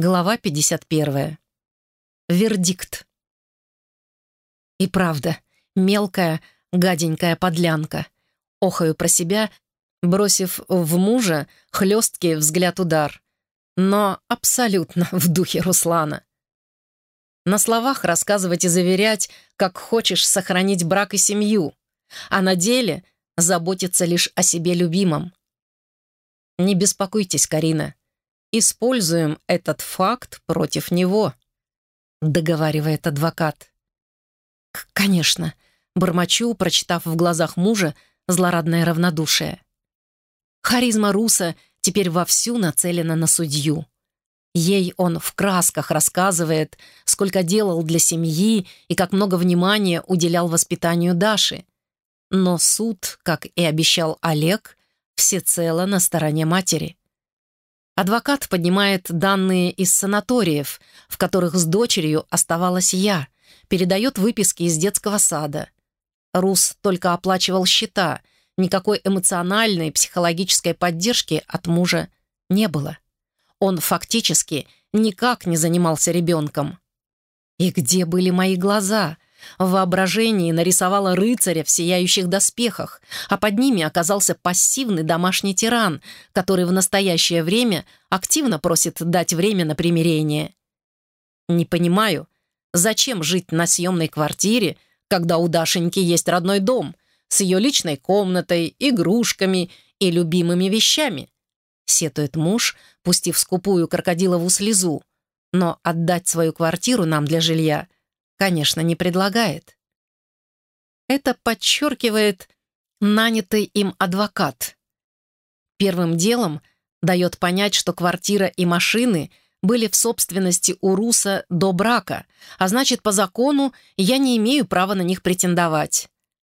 Глава 51. Вердикт. И правда, мелкая, гаденькая подлянка. Охаю про себя, бросив в мужа хлесткий взгляд-удар. Но абсолютно в духе Руслана. На словах рассказывать и заверять, как хочешь сохранить брак и семью, а на деле заботиться лишь о себе любимом. Не беспокойтесь, Карина используем этот факт против него», — договаривает адвокат. «Конечно», — бормочу, прочитав в глазах мужа злорадное равнодушие. Харизма Руса теперь вовсю нацелена на судью. Ей он в красках рассказывает, сколько делал для семьи и как много внимания уделял воспитанию Даши. Но суд, как и обещал Олег, всецело на стороне матери. Адвокат поднимает данные из санаториев, в которых с дочерью оставалась я, передает выписки из детского сада. Рус только оплачивал счета, никакой эмоциональной, психологической поддержки от мужа не было. Он фактически никак не занимался ребенком. И где были мои глаза — в воображении нарисовала рыцаря в сияющих доспехах, а под ними оказался пассивный домашний тиран, который в настоящее время активно просит дать время на примирение. Не понимаю, зачем жить на съемной квартире, когда у Дашеньки есть родной дом с ее личной комнатой, игрушками и любимыми вещами? Сетует муж, пустив скупую крокодилову слезу. Но отдать свою квартиру нам для жилья — конечно, не предлагает. Это подчеркивает нанятый им адвокат. Первым делом дает понять, что квартира и машины были в собственности у Руса до брака, а значит, по закону я не имею права на них претендовать.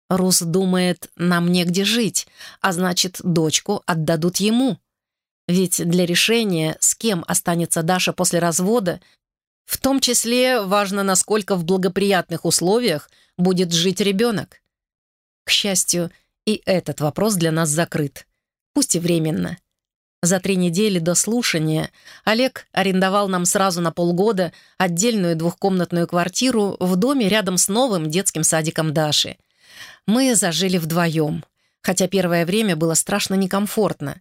Рус думает, нам негде жить, а значит, дочку отдадут ему. Ведь для решения, с кем останется Даша после развода, в том числе важно, насколько в благоприятных условиях будет жить ребенок. К счастью, и этот вопрос для нас закрыт, пусть и временно. За три недели до слушания Олег арендовал нам сразу на полгода отдельную двухкомнатную квартиру в доме рядом с новым детским садиком Даши. Мы зажили вдвоем, хотя первое время было страшно некомфортно.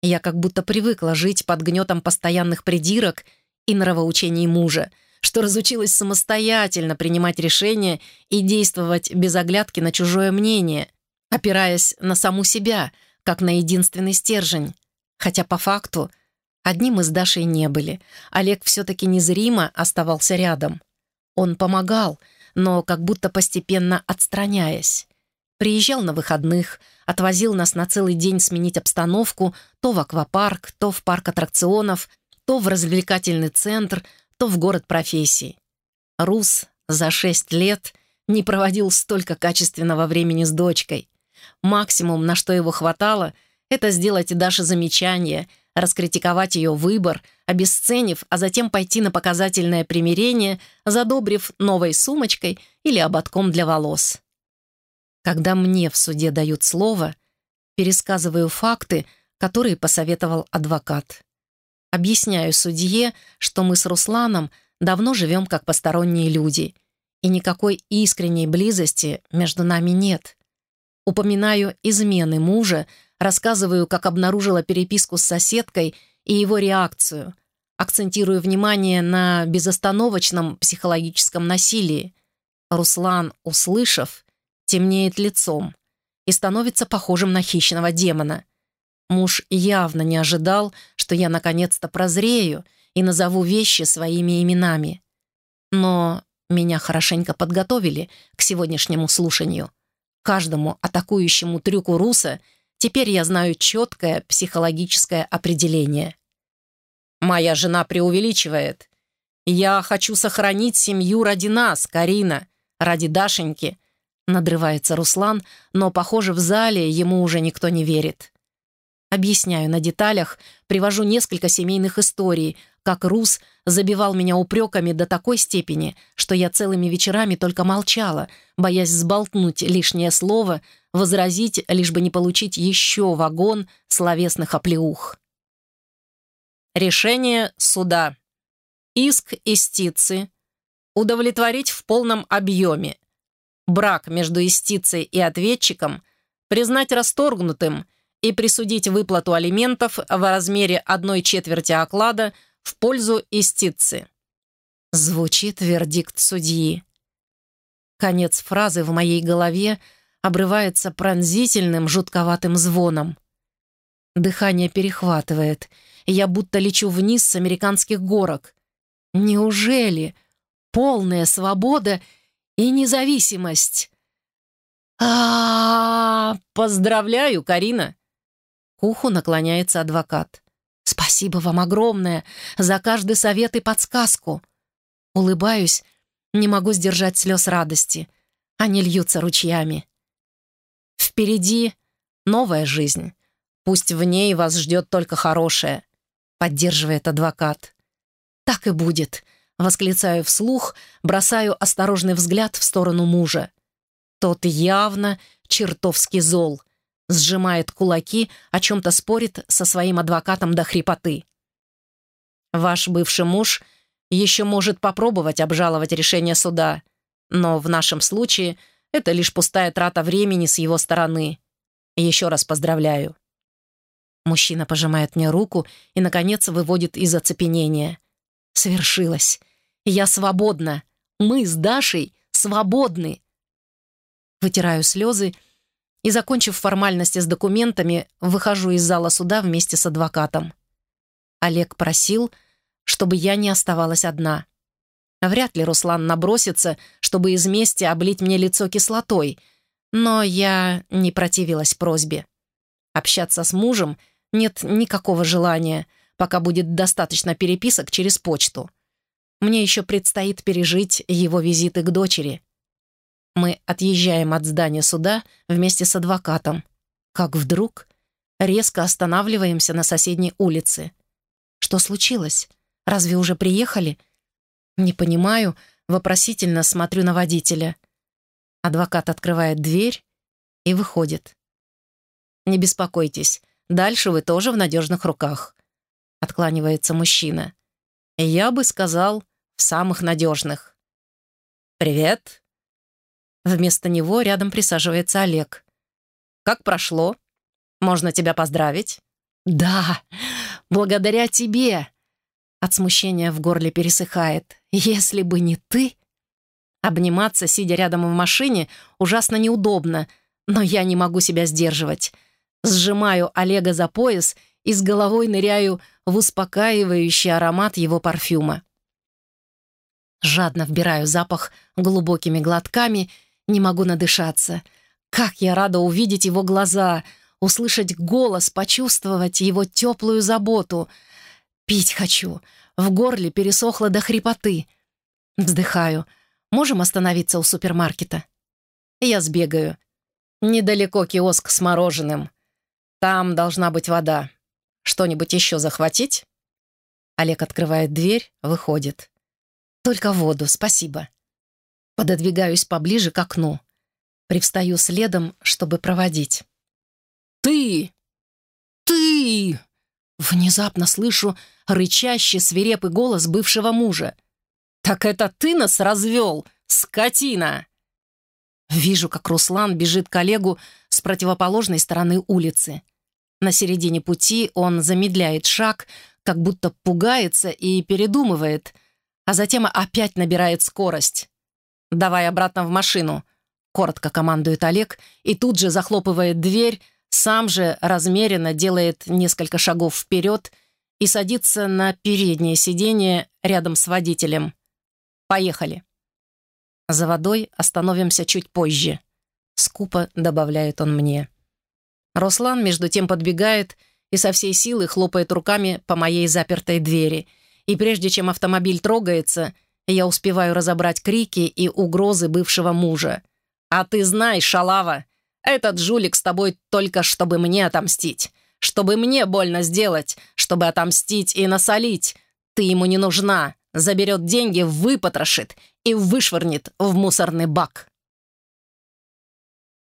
Я как будто привыкла жить под гнетом постоянных придирок и нравоучений мужа, что разучилась самостоятельно принимать решения и действовать без оглядки на чужое мнение, опираясь на саму себя, как на единственный стержень. Хотя по факту одним с Дашей не были. Олег все-таки незримо оставался рядом. Он помогал, но как будто постепенно отстраняясь. Приезжал на выходных, отвозил нас на целый день сменить обстановку то в аквапарк, то в парк аттракционов — то в развлекательный центр, то в город профессий. Рус за шесть лет не проводил столько качественного времени с дочкой. Максимум, на что его хватало, это сделать Даше замечание, раскритиковать ее выбор, обесценив, а затем пойти на показательное примирение, задобрив новой сумочкой или ободком для волос. Когда мне в суде дают слово, пересказываю факты, которые посоветовал адвокат. Объясняю судье, что мы с Русланом давно живем как посторонние люди, и никакой искренней близости между нами нет. Упоминаю измены мужа, рассказываю, как обнаружила переписку с соседкой и его реакцию. Акцентирую внимание на безостановочном психологическом насилии. Руслан, услышав, темнеет лицом и становится похожим на хищного демона — Муж явно не ожидал, что я наконец-то прозрею и назову вещи своими именами. Но меня хорошенько подготовили к сегодняшнему слушанию. Каждому атакующему трюку Руса теперь я знаю четкое психологическое определение. «Моя жена преувеличивает. Я хочу сохранить семью ради нас, Карина, ради Дашеньки», надрывается Руслан, но, похоже, в зале ему уже никто не верит. Объясняю на деталях, привожу несколько семейных историй, как Рус забивал меня упреками до такой степени, что я целыми вечерами только молчала, боясь сболтнуть лишнее слово, возразить, лишь бы не получить еще вагон словесных оплеух. Решение суда. иск истицы удовлетворить в полном объеме, брак между истицей и ответчиком признать расторгнутым и присудить выплату алиментов в размере одной четверти оклада в пользу истицы. Звучит вердикт судьи. Конец фразы в моей голове обрывается пронзительным, жутковатым звоном. Дыхание перехватывает, я будто лечу вниз с американских горок. Неужели полная свобода и независимость? а, -а, -а Поздравляю, Карина!» К уху наклоняется адвокат. «Спасибо вам огромное за каждый совет и подсказку!» Улыбаюсь, не могу сдержать слез радости. Они льются ручьями. Впереди новая жизнь. Пусть в ней вас ждет только хорошее, поддерживает адвокат. Так и будет, восклицаю вслух, бросаю осторожный взгляд в сторону мужа. Тот явно чертовски зол, сжимает кулаки, о чем-то спорит со своим адвокатом до хрипоты. Ваш бывший муж — еще может попробовать обжаловать решение суда, но в нашем случае это лишь пустая трата времени с его стороны. Еще раз поздравляю». Мужчина пожимает мне руку и, наконец, выводит из оцепенения. «Свершилось. Я свободна. Мы с Дашей свободны». Вытираю слезы и, закончив формальности с документами, выхожу из зала суда вместе с адвокатом. Олег просил, чтобы я не оставалась одна. Вряд ли Руслан набросится, чтобы из мести облить мне лицо кислотой, но я не противилась просьбе. Общаться с мужем нет никакого желания, пока будет достаточно переписок через почту. Мне еще предстоит пережить его визиты к дочери. Мы отъезжаем от здания суда вместе с адвокатом. Как вдруг резко останавливаемся на соседней улице. Что случилось? Разве уже приехали?» «Не понимаю», вопросительно смотрю на водителя. Адвокат открывает дверь и выходит. «Не беспокойтесь, дальше вы тоже в надежных руках», — откланивается мужчина. «Я бы сказал, в самых надежных». «Привет». Вместо него рядом присаживается Олег. «Как прошло? Можно тебя поздравить?» «Да, благодаря тебе», от смущения в горле пересыхает. «Если бы не ты...» Обниматься, сидя рядом в машине, ужасно неудобно, но я не могу себя сдерживать. Сжимаю Олега за пояс и с головой ныряю в успокаивающий аромат его парфюма. Жадно вбираю запах глубокими глотками, не могу надышаться. Как я рада увидеть его глаза, услышать голос, почувствовать его теплую заботу — Пить хочу. В горле пересохло до хрипоты. Вздыхаю. Можем остановиться у супермаркета? Я сбегаю. Недалеко киоск с мороженым. Там должна быть вода. Что-нибудь еще захватить? Олег открывает дверь, выходит. Только воду, спасибо. Пододвигаюсь поближе к окну. Привстаю следом, чтобы проводить. «Ты! Ты!» Внезапно слышу рычащий свирепый голос бывшего мужа. «Так это ты нас развел, скотина!» Вижу, как Руслан бежит к Олегу с противоположной стороны улицы. На середине пути он замедляет шаг, как будто пугается и передумывает, а затем опять набирает скорость. «Давай обратно в машину», — коротко командует Олег и тут же захлопывает дверь, сам же размеренно делает несколько шагов вперед и садится на переднее сиденье рядом с водителем. «Поехали». За водой остановимся чуть позже. Скупо добавляет он мне. Руслан между тем подбегает и со всей силы хлопает руками по моей запертой двери. И прежде чем автомобиль трогается, я успеваю разобрать крики и угрозы бывшего мужа. «А ты знай, шалава, этот жулик с тобой только чтобы мне отомстить. Чтобы мне больно сделать, чтобы отомстить и насолить. Ты ему не нужна. Заберет деньги, выпотрошит и вышвырнет в мусорный бак.